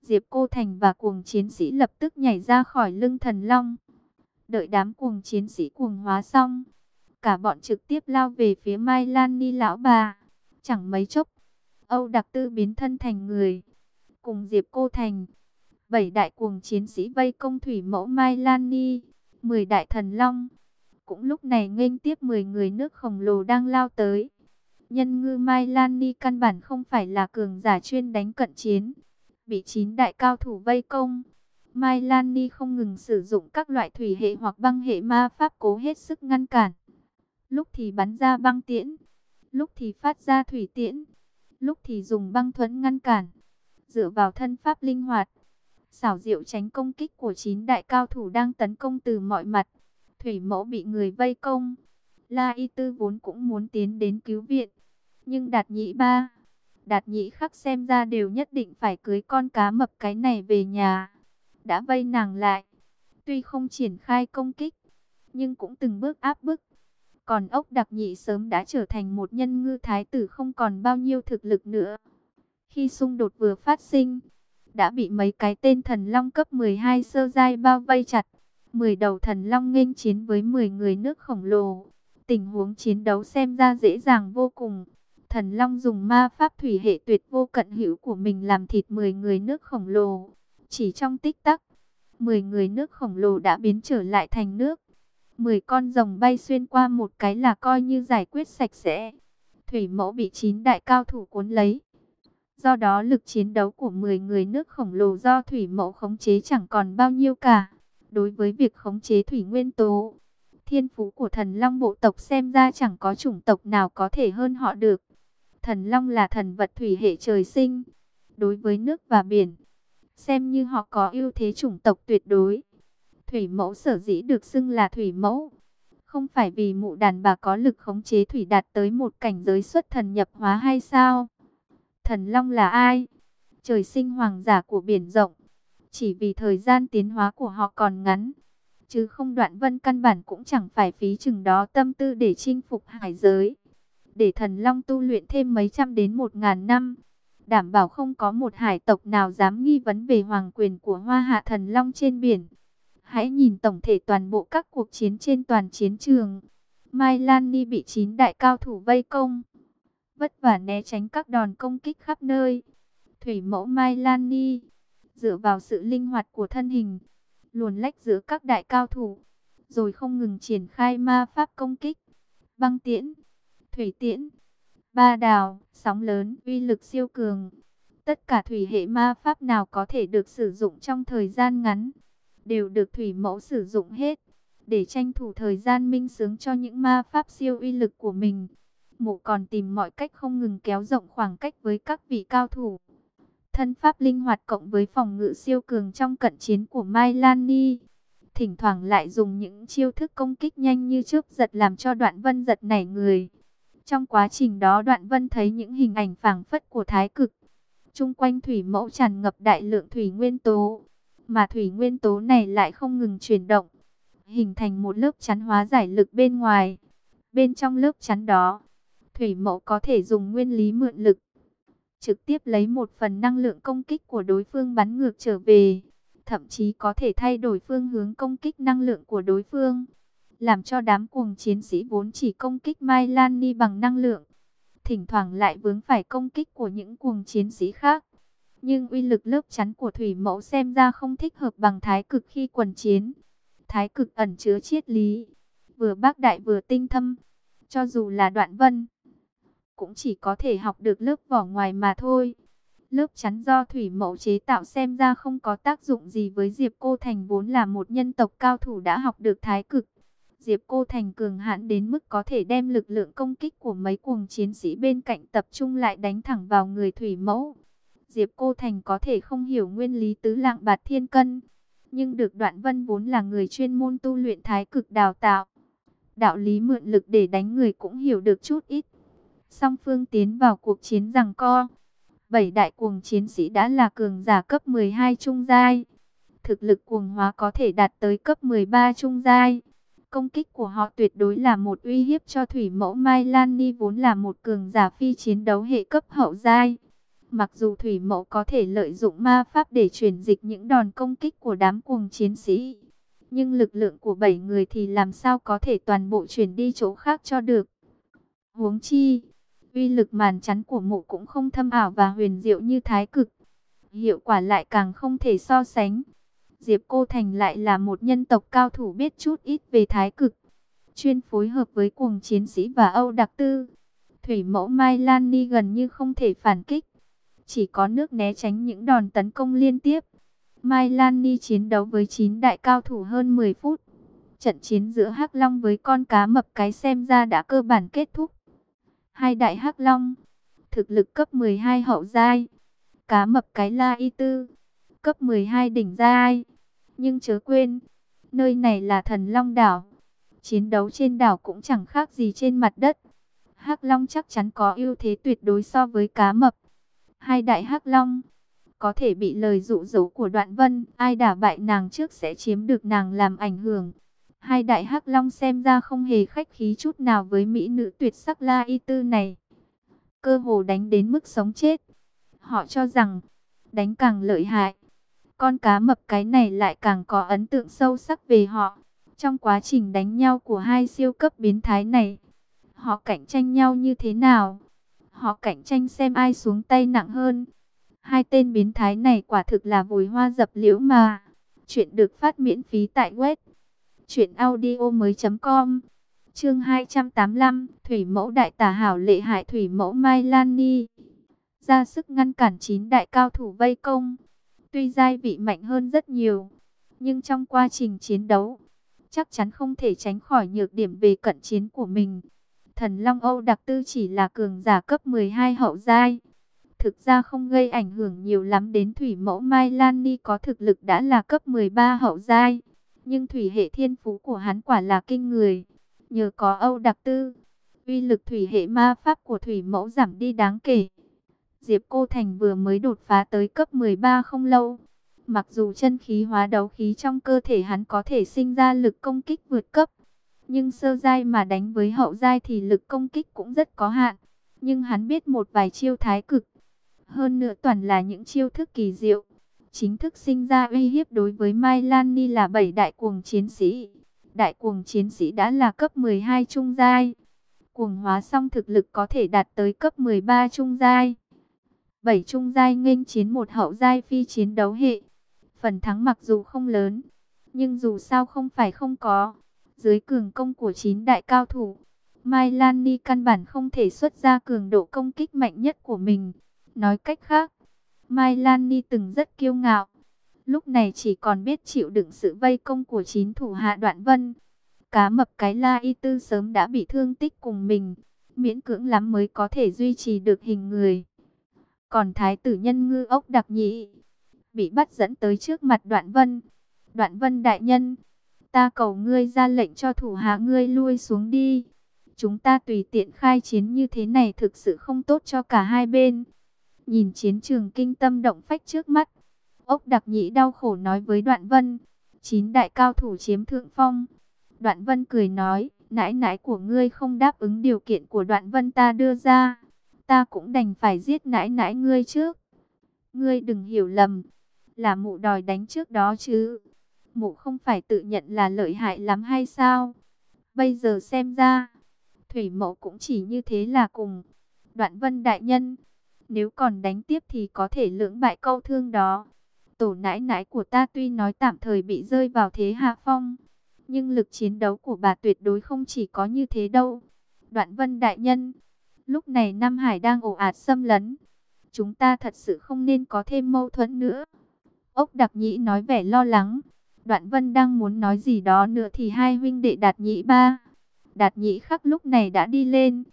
Diệp Cô Thành và cuồng chiến sĩ lập tức nhảy ra khỏi lưng thần long. Đợi đám cuồng chiến sĩ cuồng hóa xong, cả bọn trực tiếp lao về phía Mai Lan Ni lão bà. Chẳng mấy chốc, Âu Đặc Tư biến thân thành người, cùng Diệp Cô Thành bảy đại cuồng chiến sĩ vây công thủy mẫu Mai Lan Ni, 10 đại thần long. Cũng lúc này nghênh tiếp 10 người nước khổng lồ đang lao tới. Nhân ngư Mai Lan Ni căn bản không phải là cường giả chuyên đánh cận chiến. Bị chín đại cao thủ vây công. Mai Lan Ni không ngừng sử dụng các loại thủy hệ hoặc băng hệ ma pháp cố hết sức ngăn cản. Lúc thì bắn ra băng tiễn, lúc thì phát ra thủy tiễn, lúc thì dùng băng thuẫn ngăn cản. Dựa vào thân pháp linh hoạt, xảo diệu tránh công kích của chín đại cao thủ đang tấn công từ mọi mặt. Thủy mẫu bị người vây công. La Y Tư vốn cũng muốn tiến đến cứu viện. Nhưng đạt nhị ba, đạt nhị khắc xem ra đều nhất định phải cưới con cá mập cái này về nhà. Đã vây nàng lại. Tuy không triển khai công kích, nhưng cũng từng bước áp bức. Còn ốc đặc nhị sớm đã trở thành một nhân ngư thái tử không còn bao nhiêu thực lực nữa. Khi xung đột vừa phát sinh, đã bị mấy cái tên thần long cấp 12 sơ giai bao vây chặt. 10 đầu thần long nghênh chiến với 10 người nước khổng lồ. Tình huống chiến đấu xem ra dễ dàng vô cùng. Thần long dùng ma pháp thủy hệ tuyệt vô cận hữu của mình làm thịt 10 người nước khổng lồ. Chỉ trong tích tắc, 10 người nước khổng lồ đã biến trở lại thành nước. 10 con rồng bay xuyên qua một cái là coi như giải quyết sạch sẽ. Thủy mẫu bị 9 đại cao thủ cuốn lấy. Do đó lực chiến đấu của 10 người nước khổng lồ do thủy mẫu khống chế chẳng còn bao nhiêu cả. Đối với việc khống chế thủy nguyên tố, thiên phú của thần long bộ tộc xem ra chẳng có chủng tộc nào có thể hơn họ được. Thần long là thần vật thủy hệ trời sinh. Đối với nước và biển, xem như họ có ưu thế chủng tộc tuyệt đối. Thủy mẫu sở dĩ được xưng là thủy mẫu. Không phải vì mụ đàn bà có lực khống chế thủy đạt tới một cảnh giới xuất thần nhập hóa hay sao? Thần Long là ai? Trời sinh hoàng giả của biển rộng. Chỉ vì thời gian tiến hóa của họ còn ngắn. Chứ không đoạn vân căn bản cũng chẳng phải phí chừng đó tâm tư để chinh phục hải giới. Để thần Long tu luyện thêm mấy trăm đến một ngàn năm. Đảm bảo không có một hải tộc nào dám nghi vấn về hoàng quyền của hoa hạ thần Long trên biển. Hãy nhìn tổng thể toàn bộ các cuộc chiến trên toàn chiến trường. Mai Lan Ni bị chín đại cao thủ vây công vất vả né tránh các đòn công kích khắp nơi. Thủy mẫu Mai Lan Ni, dựa vào sự linh hoạt của thân hình, luồn lách giữa các đại cao thủ, rồi không ngừng triển khai ma pháp công kích. Băng tiễn, thủy tiễn, ba đào, sóng lớn, uy lực siêu cường. Tất cả thủy hệ ma pháp nào có thể được sử dụng trong thời gian ngắn, đều được thủy mẫu sử dụng hết, để tranh thủ thời gian minh sướng cho những ma pháp siêu uy lực của mình Mộ còn tìm mọi cách không ngừng kéo rộng khoảng cách với các vị cao thủ. Thân pháp linh hoạt cộng với phòng ngự siêu cường trong cận chiến của Mai Lan Ni. Thỉnh thoảng lại dùng những chiêu thức công kích nhanh như trước giật làm cho đoạn vân giật nảy người. Trong quá trình đó đoạn vân thấy những hình ảnh phảng phất của thái cực. Trung quanh thủy mẫu tràn ngập đại lượng thủy nguyên tố. Mà thủy nguyên tố này lại không ngừng chuyển động. Hình thành một lớp chắn hóa giải lực bên ngoài. Bên trong lớp chắn đó Thủy mẫu có thể dùng nguyên lý mượn lực, trực tiếp lấy một phần năng lượng công kích của đối phương bắn ngược trở về, thậm chí có thể thay đổi phương hướng công kích năng lượng của đối phương, làm cho đám cuồng chiến sĩ vốn chỉ công kích Mai Lan Ni bằng năng lượng, thỉnh thoảng lại vướng phải công kích của những cuồng chiến sĩ khác. Nhưng uy lực lớp chắn của thủy mẫu xem ra không thích hợp bằng thái cực khi quần chiến. Thái cực ẩn chứa triết lý, vừa bác đại vừa tinh thâm, cho dù là đoạn vân cũng chỉ có thể học được lớp vỏ ngoài mà thôi. Lớp chắn do thủy mẫu chế tạo xem ra không có tác dụng gì với Diệp Cô Thành vốn là một nhân tộc cao thủ đã học được thái cực. Diệp Cô Thành cường hãn đến mức có thể đem lực lượng công kích của mấy cuồng chiến sĩ bên cạnh tập trung lại đánh thẳng vào người thủy mẫu. Diệp Cô Thành có thể không hiểu nguyên lý tứ lạng bạt thiên cân, nhưng được Đoạn Vân vốn là người chuyên môn tu luyện thái cực đào tạo. Đạo lý mượn lực để đánh người cũng hiểu được chút ít. Song phương tiến vào cuộc chiến rằng co. Bảy đại cuồng chiến sĩ đã là cường giả cấp 12 trung giai. Thực lực cuồng hóa có thể đạt tới cấp 13 trung giai. Công kích của họ tuyệt đối là một uy hiếp cho thủy mẫu Mai Lan Ni vốn là một cường giả phi chiến đấu hệ cấp hậu giai. Mặc dù thủy mẫu có thể lợi dụng ma pháp để chuyển dịch những đòn công kích của đám cuồng chiến sĩ. Nhưng lực lượng của bảy người thì làm sao có thể toàn bộ chuyển đi chỗ khác cho được. Huống chi, Uy lực màn chắn của mụ cũng không thâm ảo và huyền diệu như thái cực. Hiệu quả lại càng không thể so sánh. Diệp Cô Thành lại là một nhân tộc cao thủ biết chút ít về thái cực. Chuyên phối hợp với cuồng chiến sĩ và Âu Đặc Tư. Thủy mẫu Mai Lan Ni gần như không thể phản kích. Chỉ có nước né tránh những đòn tấn công liên tiếp. Mai Lan Ni chiến đấu với 9 đại cao thủ hơn 10 phút. Trận chiến giữa Hắc Long với con cá mập cái xem ra đã cơ bản kết thúc hai đại hắc long, thực lực cấp 12 hậu giai, cá mập cái la y tư, cấp 12 đỉnh giai. Nhưng chớ quên, nơi này là thần long đảo. Chiến đấu trên đảo cũng chẳng khác gì trên mặt đất. Hắc Long chắc chắn có ưu thế tuyệt đối so với cá mập. Hai đại Hắc Long có thể bị lời dụ dỗ của Đoạn Vân, ai đả bại nàng trước sẽ chiếm được nàng làm ảnh hưởng. Hai đại Hắc Long xem ra không hề khách khí chút nào với mỹ nữ tuyệt sắc La Y Tư này. Cơ hồ đánh đến mức sống chết. Họ cho rằng đánh càng lợi hại, con cá mập cái này lại càng có ấn tượng sâu sắc về họ. Trong quá trình đánh nhau của hai siêu cấp biến thái này, họ cạnh tranh nhau như thế nào? Họ cạnh tranh xem ai xuống tay nặng hơn. Hai tên biến thái này quả thực là vùi hoa dập liễu mà. Chuyện được phát miễn phí tại web truyệnaudiomoi.com. Chương 285, Thủy mẫu đại tả hảo lệ hại thủy mẫu Mai Lan Ni. Ra sức ngăn cản chín đại cao thủ vây công. Tuy giai vị mạnh hơn rất nhiều, nhưng trong quá trình chiến đấu, chắc chắn không thể tránh khỏi nhược điểm về cận chiến của mình. Thần Long Âu đặc tư chỉ là cường giả cấp 12 hậu giai. Thực ra không gây ảnh hưởng nhiều lắm đến thủy mẫu Mai Lan Ni có thực lực đã là cấp 13 hậu giai. Nhưng thủy hệ thiên phú của hắn quả là kinh người. Nhờ có Âu đặc tư, uy lực thủy hệ ma pháp của thủy mẫu giảm đi đáng kể. Diệp Cô Thành vừa mới đột phá tới cấp 13 không lâu. Mặc dù chân khí hóa đấu khí trong cơ thể hắn có thể sinh ra lực công kích vượt cấp, nhưng sơ giai mà đánh với hậu giai thì lực công kích cũng rất có hạn. Nhưng hắn biết một vài chiêu thái cực, hơn nữa toàn là những chiêu thức kỳ diệu. Chính thức sinh ra uy hiếp đối với Mai Lan Ni là bảy đại cuồng chiến sĩ. Đại cuồng chiến sĩ đã là cấp 12 trung giai. Cuồng hóa xong thực lực có thể đạt tới cấp 13 trung giai. Bảy trung giai nghênh chiến một hậu giai phi chiến đấu hệ. Phần thắng mặc dù không lớn, nhưng dù sao không phải không có. Dưới cường công của chín đại cao thủ, Mai Lan Ni căn bản không thể xuất ra cường độ công kích mạnh nhất của mình. Nói cách khác, Mai Lan Ni từng rất kiêu ngạo. Lúc này chỉ còn biết chịu đựng sự vây công của chín thủ hạ đoạn vân. Cá mập cái la y tư sớm đã bị thương tích cùng mình. Miễn cưỡng lắm mới có thể duy trì được hình người. Còn thái tử nhân ngư ốc đặc nhị bị bắt dẫn tới trước mặt đoạn vân. Đoạn vân đại nhân, ta cầu ngươi ra lệnh cho thủ hạ ngươi lui xuống đi. Chúng ta tùy tiện khai chiến như thế này thực sự không tốt cho cả hai bên. Nhìn chiến trường kinh tâm động phách trước mắt, ốc đặc nhĩ đau khổ nói với đoạn vân. Chín đại cao thủ chiếm thượng phong. Đoạn vân cười nói, nãi nãi của ngươi không đáp ứng điều kiện của đoạn vân ta đưa ra. Ta cũng đành phải giết nãi nãi ngươi trước. Ngươi đừng hiểu lầm, là mụ đòi đánh trước đó chứ. Mụ không phải tự nhận là lợi hại lắm hay sao? Bây giờ xem ra, Thủy Mẫu cũng chỉ như thế là cùng. Đoạn Vân Đại Nhân, nếu còn đánh tiếp thì có thể lưỡng bại câu thương đó. Tổ nãi nãi của ta tuy nói tạm thời bị rơi vào thế hạ phong, nhưng lực chiến đấu của bà tuyệt đối không chỉ có như thế đâu. Đoạn Vân Đại Nhân, lúc này Nam Hải đang ồ ạt xâm lấn. Chúng ta thật sự không nên có thêm mâu thuẫn nữa. Ốc đặc nhĩ nói vẻ lo lắng. Đoạn vân đang muốn nói gì đó nữa thì hai huynh đệ đạt nhĩ ba. Đạt nhĩ khắc lúc này đã đi lên.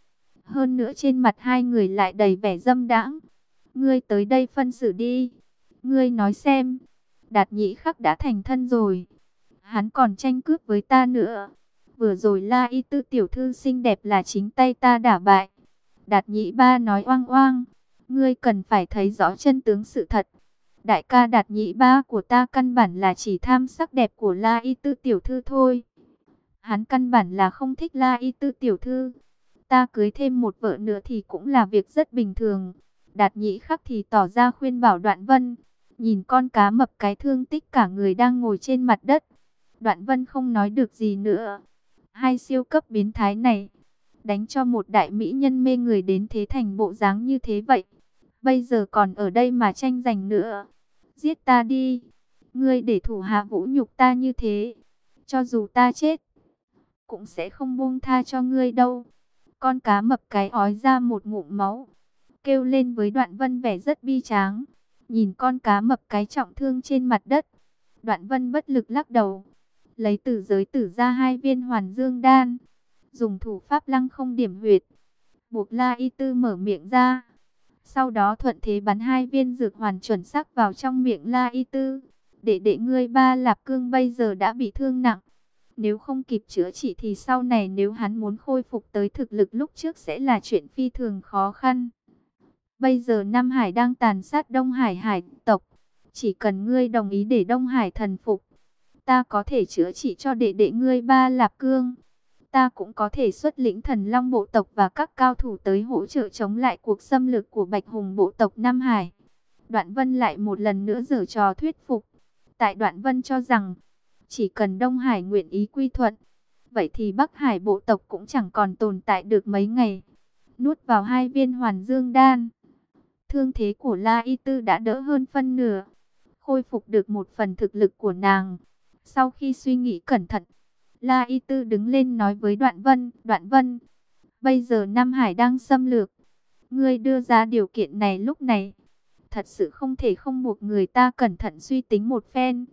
Hơn nữa trên mặt hai người lại đầy vẻ dâm đãng. Ngươi tới đây phân xử đi. Ngươi nói xem. Đạt nhĩ khắc đã thành thân rồi. Hắn còn tranh cướp với ta nữa. Vừa rồi la y tư tiểu thư xinh đẹp là chính tay ta đả bại. Đạt nhĩ ba nói oang oang. Ngươi cần phải thấy rõ chân tướng sự thật đại ca đạt nhị ba của ta căn bản là chỉ tham sắc đẹp của La Y Tư tiểu thư thôi. Hắn căn bản là không thích La Y Tư tiểu thư. Ta cưới thêm một vợ nữa thì cũng là việc rất bình thường. Đạt nhị khắc thì tỏ ra khuyên bảo đoạn vân. Nhìn con cá mập cái thương tích cả người đang ngồi trên mặt đất. Đoạn vân không nói được gì nữa. Hai siêu cấp biến thái này. Đánh cho một đại mỹ nhân mê người đến thế thành bộ dáng như thế vậy. Bây giờ còn ở đây mà tranh giành nữa giết ta đi. Ngươi để thủ hạ vũ nhục ta như thế, cho dù ta chết, cũng sẽ không buông tha cho ngươi đâu. Con cá mập cái ói ra một ngụm máu, kêu lên với đoạn vân vẻ rất bi tráng. Nhìn con cá mập cái trọng thương trên mặt đất, đoạn vân bất lực lắc đầu, lấy tử giới tử ra hai viên hoàn dương đan, dùng thủ pháp lăng không điểm huyệt, buộc la y tư mở miệng ra. Sau đó thuận thế bắn hai viên dược hoàn chuẩn xác vào trong miệng La Y Tư. Đệ đệ ngươi ba Lạp Cương bây giờ đã bị thương nặng. Nếu không kịp chữa trị thì sau này nếu hắn muốn khôi phục tới thực lực lúc trước sẽ là chuyện phi thường khó khăn. Bây giờ Nam Hải đang tàn sát Đông Hải hải tộc. Chỉ cần ngươi đồng ý để Đông Hải thần phục, ta có thể chữa trị cho đệ đệ ngươi ba Lạp Cương. Ta cũng có thể xuất lĩnh thần long bộ tộc và các cao thủ tới hỗ trợ chống lại cuộc xâm lược của Bạch Hùng bộ tộc Nam Hải. Đoạn Vân lại một lần nữa giở trò thuyết phục. Tại Đoạn Vân cho rằng, chỉ cần Đông Hải nguyện ý quy thuận, vậy thì Bắc Hải bộ tộc cũng chẳng còn tồn tại được mấy ngày. Nuốt vào hai viên hoàn dương đan. Thương thế của La Y Tư đã đỡ hơn phân nửa. Khôi phục được một phần thực lực của nàng. Sau khi suy nghĩ cẩn thận, La Y Tư đứng lên nói với Đoạn Vân, Đoạn Vân, bây giờ Nam Hải đang xâm lược. Ngươi đưa ra điều kiện này lúc này, thật sự không thể không buộc người ta cẩn thận suy tính một phen.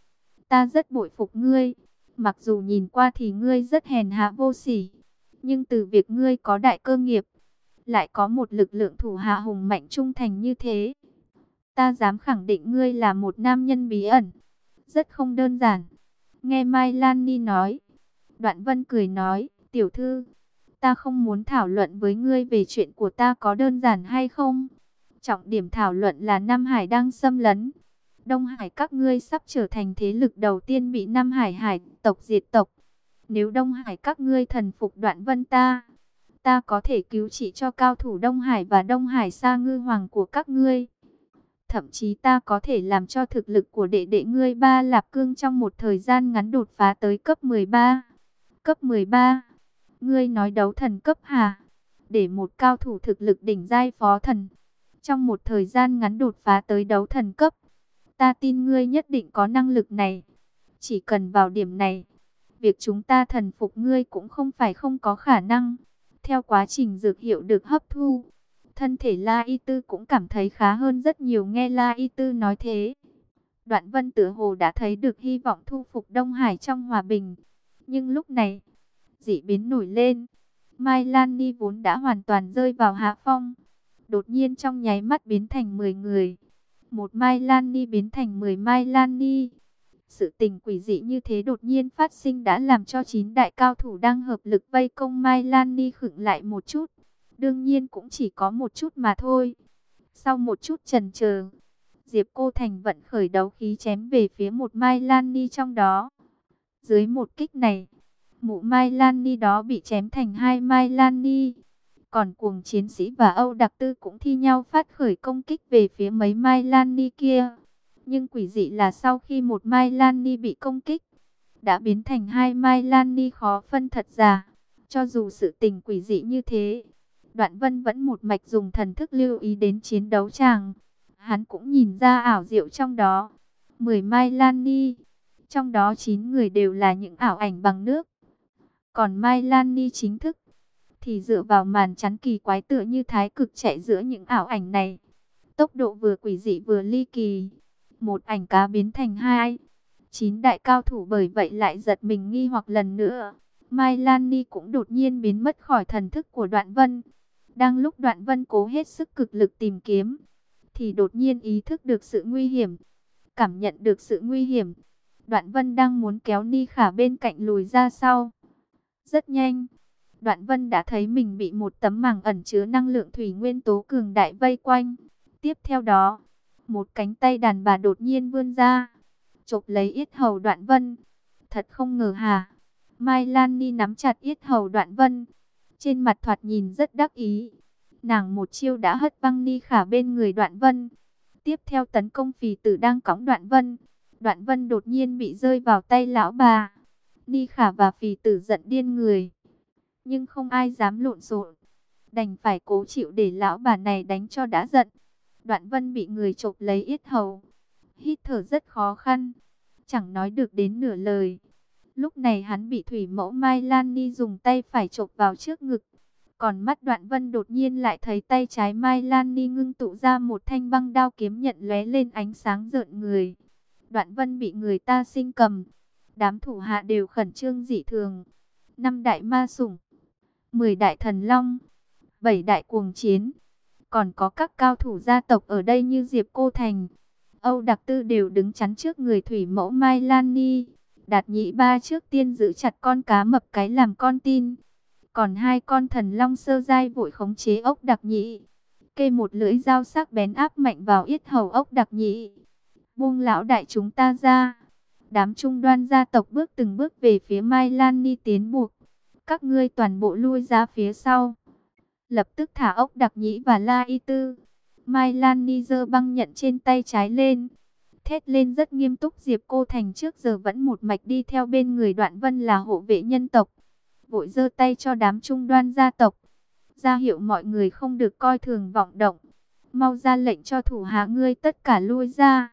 Ta rất bội phục ngươi, mặc dù nhìn qua thì ngươi rất hèn hạ vô sỉ, nhưng từ việc ngươi có đại cơ nghiệp, lại có một lực lượng thủ hạ hùng mạnh trung thành như thế. Ta dám khẳng định ngươi là một nam nhân bí ẩn, rất không đơn giản. Nghe Mai Lan Ni nói, Đoạn Vân cười nói, tiểu thư, ta không muốn thảo luận với ngươi về chuyện của ta có đơn giản hay không. Trọng điểm thảo luận là Nam Hải đang xâm lấn. Đông Hải các ngươi sắp trở thành thế lực đầu tiên bị Nam Hải hải tộc diệt tộc. Nếu Đông Hải các ngươi thần phục đoạn vân ta, ta có thể cứu trị cho cao thủ Đông Hải và Đông Hải sa ngư hoàng của các ngươi. Thậm chí ta có thể làm cho thực lực của đệ đệ ngươi ba lạp cương trong một thời gian ngắn đột phá tới cấp 13. Cấp 13. Ngươi nói đấu thần cấp hả? Để một cao thủ thực lực đỉnh giai phó thần. Trong một thời gian ngắn đột phá tới đấu thần cấp. Ta tin ngươi nhất định có năng lực này. Chỉ cần vào điểm này. Việc chúng ta thần phục ngươi cũng không phải không có khả năng. Theo quá trình dược hiệu được hấp thu. Thân thể La Y Tư cũng cảm thấy khá hơn rất nhiều nghe La Y Tư nói thế. Đoạn vân tử hồ đã thấy được hy vọng thu phục Đông Hải trong hòa bình. Nhưng lúc này, dị biến nổi lên. Mai Lan Ni vốn đã hoàn toàn rơi vào hạ phong. Đột nhiên trong nháy mắt biến thành 10 người. Một Mai Lan Ni biến thành 10 Mai Lan Ni. Sự tình quỷ dị như thế đột nhiên phát sinh đã làm cho chín đại cao thủ đang hợp lực vây công Mai Lan Ni khựng lại một chút. Đương nhiên cũng chỉ có một chút mà thôi. Sau một chút trần chờ Diệp Cô Thành vận khởi đấu khí chém về phía một Mai Lan Ni trong đó. Dưới một kích này, mụ Mai Lan Ni đó bị chém thành hai Mai Lan Ni. Còn cuồng chiến sĩ và Âu Đặc Tư cũng thi nhau phát khởi công kích về phía mấy Mai Lan Ni kia. Nhưng quỷ dị là sau khi một Mai Lan Ni bị công kích, đã biến thành hai Mai Lan Ni khó phân thật giả. Cho dù sự tình quỷ dị như thế, Đoạn Vân vẫn một mạch dùng thần thức lưu ý đến chiến đấu chàng. Hắn cũng nhìn ra ảo diệu trong đó. Mười Mai Lan Ni trong đó 9 người đều là những ảo ảnh bằng nước. Còn Mai Lan Ni chính thức, thì dựa vào màn chắn kỳ quái tựa như thái cực chạy giữa những ảo ảnh này. Tốc độ vừa quỷ dị vừa ly kỳ. Một ảnh cá biến thành hai. Chín đại cao thủ bởi vậy lại giật mình nghi hoặc lần nữa. Mai Lan Ni cũng đột nhiên biến mất khỏi thần thức của đoạn vân. Đang lúc đoạn vân cố hết sức cực lực tìm kiếm, thì đột nhiên ý thức được sự nguy hiểm. Cảm nhận được sự nguy hiểm, Đoạn Vân đang muốn kéo Ni Khả bên cạnh lùi ra sau. Rất nhanh, Đoạn Vân đã thấy mình bị một tấm màng ẩn chứa năng lượng thủy nguyên tố cường đại vây quanh. Tiếp theo đó, một cánh tay đàn bà đột nhiên vươn ra, chộp lấy yết hầu Đoạn Vân. Thật không ngờ hà. Mai Lan Ni nắm chặt yết hầu Đoạn Vân, trên mặt thoạt nhìn rất đắc ý. Nàng một chiêu đã hất văng Ni Khả bên người Đoạn Vân. Tiếp theo tấn công phì tử đang cõng Đoạn Vân. Đoạn vân đột nhiên bị rơi vào tay lão bà. Ni khả và phì tử giận điên người. Nhưng không ai dám lộn xộn. Đành phải cố chịu để lão bà này đánh cho đã giận. Đoạn vân bị người chộp lấy yết hầu. Hít thở rất khó khăn. Chẳng nói được đến nửa lời. Lúc này hắn bị thủy mẫu Mai Lan Ni dùng tay phải chộp vào trước ngực. Còn mắt đoạn vân đột nhiên lại thấy tay trái Mai Lan Ni ngưng tụ ra một thanh băng đao kiếm nhận lóe lên ánh sáng rợn người. Đoạn vân bị người ta sinh cầm. Đám thủ hạ đều khẩn trương dị thường. Năm đại ma sủng. Mười đại thần long. Bảy đại cuồng chiến. Còn có các cao thủ gia tộc ở đây như Diệp Cô Thành, Âu Đặc Tư đều đứng chắn trước người thủy mẫu Mai Lan Ni. Đạt nhị ba trước tiên giữ chặt con cá mập cái làm con tin. Còn hai con thần long sơ dai vội khống chế ốc đặc nhị. Kê một lưỡi dao sắc bén áp mạnh vào yết hầu ốc đặc nhị. Buông lão đại chúng ta ra. Đám trung đoan gia tộc bước từng bước về phía Mai Lan Ni tiến buộc. Các ngươi toàn bộ lui ra phía sau. Lập tức thả ốc đặc nhĩ và la y tư. Mai Lan Ni giơ băng nhận trên tay trái lên. Thét lên rất nghiêm túc Diệp Cô Thành trước giờ vẫn một mạch đi theo bên người đoạn vân là hộ vệ nhân tộc. Vội giơ tay cho đám trung đoan gia tộc. ra hiệu mọi người không được coi thường vọng động. Mau ra lệnh cho thủ hạ ngươi tất cả lui ra.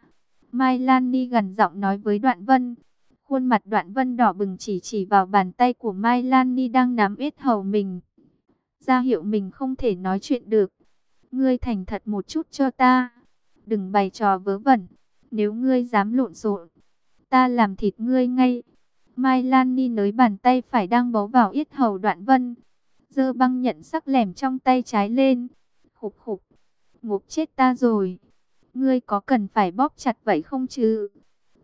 Mai Lan Ni gần giọng nói với đoạn vân. Khuôn mặt đoạn vân đỏ bừng chỉ chỉ vào bàn tay của Mai Lan Ni đang nắm ít hầu mình. Ra hiệu mình không thể nói chuyện được. Ngươi thành thật một chút cho ta. Đừng bày trò vớ vẩn. Nếu ngươi dám lộn xộn, ta làm thịt ngươi ngay. Mai Lan Ni nới bàn tay phải đang bấu vào yết hầu đoạn vân. Dơ băng nhận sắc lẻm trong tay trái lên. Khục khục. Ngục chết ta rồi. Ngươi có cần phải bóp chặt vậy không chứ?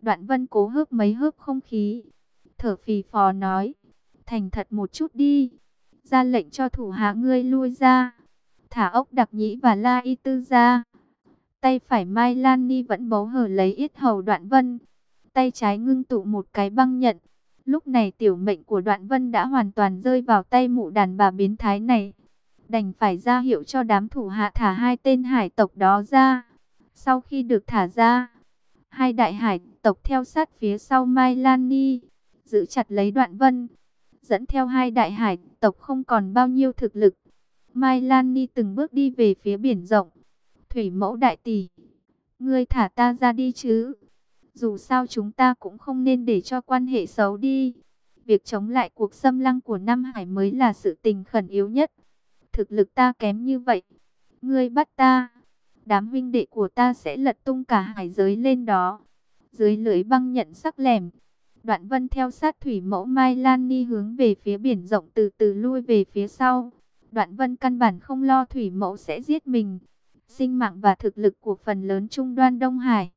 Đoạn vân cố hớp mấy hớp không khí. Thở phì phò nói. Thành thật một chút đi. Ra lệnh cho thủ hạ ngươi lui ra. Thả ốc đặc nhĩ và la y tư ra. Tay phải Mai Lan Ni vẫn bấu hở lấy yết hầu đoạn vân. Tay trái ngưng tụ một cái băng nhận. Lúc này tiểu mệnh của đoạn vân đã hoàn toàn rơi vào tay mụ đàn bà biến thái này. Đành phải ra hiệu cho đám thủ hạ thả hai tên hải tộc đó ra. Sau khi được thả ra, hai đại hải tộc theo sát phía sau Mai Lan Ni, giữ chặt lấy đoạn vân. Dẫn theo hai đại hải tộc không còn bao nhiêu thực lực. Mai Lan Ni từng bước đi về phía biển rộng. Thủy mẫu đại tỷ, ngươi thả ta ra đi chứ. Dù sao chúng ta cũng không nên để cho quan hệ xấu đi. Việc chống lại cuộc xâm lăng của Nam Hải mới là sự tình khẩn yếu nhất. Thực lực ta kém như vậy. Ngươi bắt ta. Đám huynh đệ của ta sẽ lật tung cả hải giới lên đó. Dưới lưới băng nhận sắc lẻm. Đoạn vân theo sát thủy mẫu Mai Lan Ni hướng về phía biển rộng từ từ lui về phía sau. Đoạn vân căn bản không lo thủy mẫu sẽ giết mình sinh mạng và thực lực của phần lớn trung đoan Đông Hải.